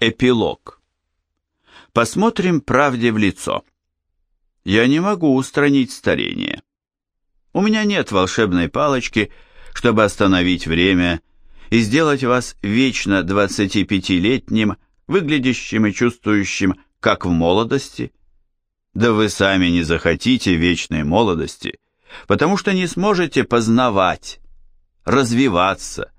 Эпилог. Посмотрим правде в лицо. Я не могу устранить старение. У меня нет волшебной палочки, чтобы остановить время и сделать вас вечно 25-летним, выглядящим и чувствующим, как в молодости. Да вы сами не захотите вечной молодости, потому что не сможете познавать, развиваться.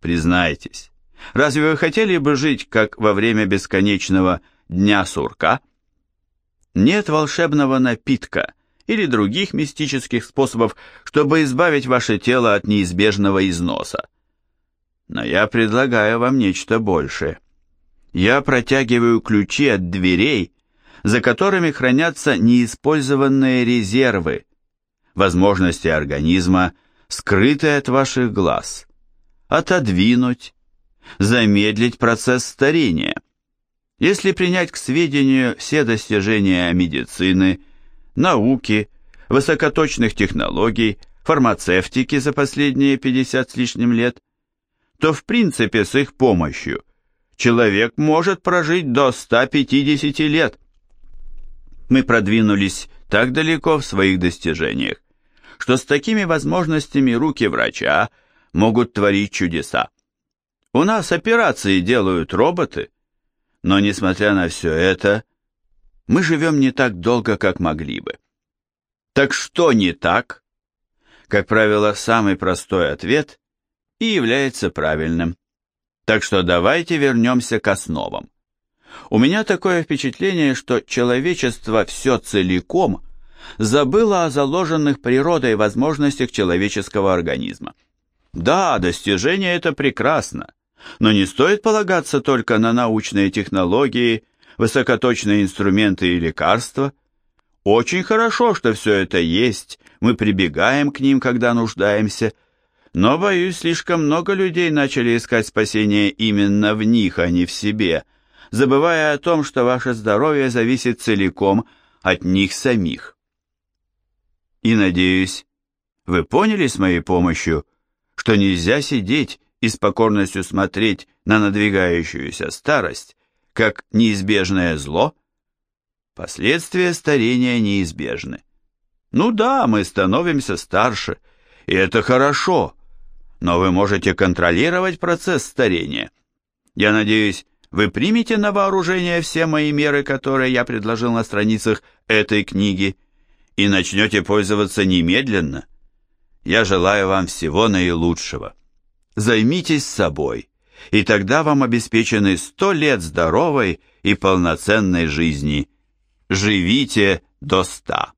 Признайтесь, Разве вы хотели бы жить, как во время бесконечного дня сурка? Нет волшебного напитка или других мистических способов, чтобы избавить ваше тело от неизбежного износа. Но я предлагаю вам нечто большее. Я протягиваю ключи от дверей, за которыми хранятся неиспользованные резервы, возможности организма, скрытые от ваших глаз. Отодвинуть, замедлить процесс старения. Если принять к сведению все достижения медицины, науки, высокоточных технологий, фармацевтики за последние 50 с лишним лет, то в принципе с их помощью человек может прожить до 150 лет. Мы продвинулись так далеко в своих достижениях, что с такими возможностями руки врача могут творить чудеса. У нас операции делают роботы. Но, несмотря на все это, мы живем не так долго, как могли бы. Так что не так? Как правило, самый простой ответ и является правильным. Так что давайте вернемся к основам. У меня такое впечатление, что человечество все целиком забыло о заложенных природой возможностях человеческого организма. Да, достижение это прекрасно, но не стоит полагаться только на научные технологии, высокоточные инструменты и лекарства. Очень хорошо, что все это есть, мы прибегаем к ним, когда нуждаемся, но, боюсь, слишком много людей начали искать спасение именно в них, а не в себе, забывая о том, что ваше здоровье зависит целиком от них самих. И, надеюсь, вы поняли с моей помощью, что нельзя сидеть и с покорностью смотреть на надвигающуюся старость, как неизбежное зло? Последствия старения неизбежны. Ну да, мы становимся старше, и это хорошо, но вы можете контролировать процесс старения. Я надеюсь, вы примете на вооружение все мои меры, которые я предложил на страницах этой книги, и начнете пользоваться немедленно. Я желаю вам всего наилучшего. Займитесь собой, и тогда вам обеспечены сто лет здоровой и полноценной жизни. Живите до ста.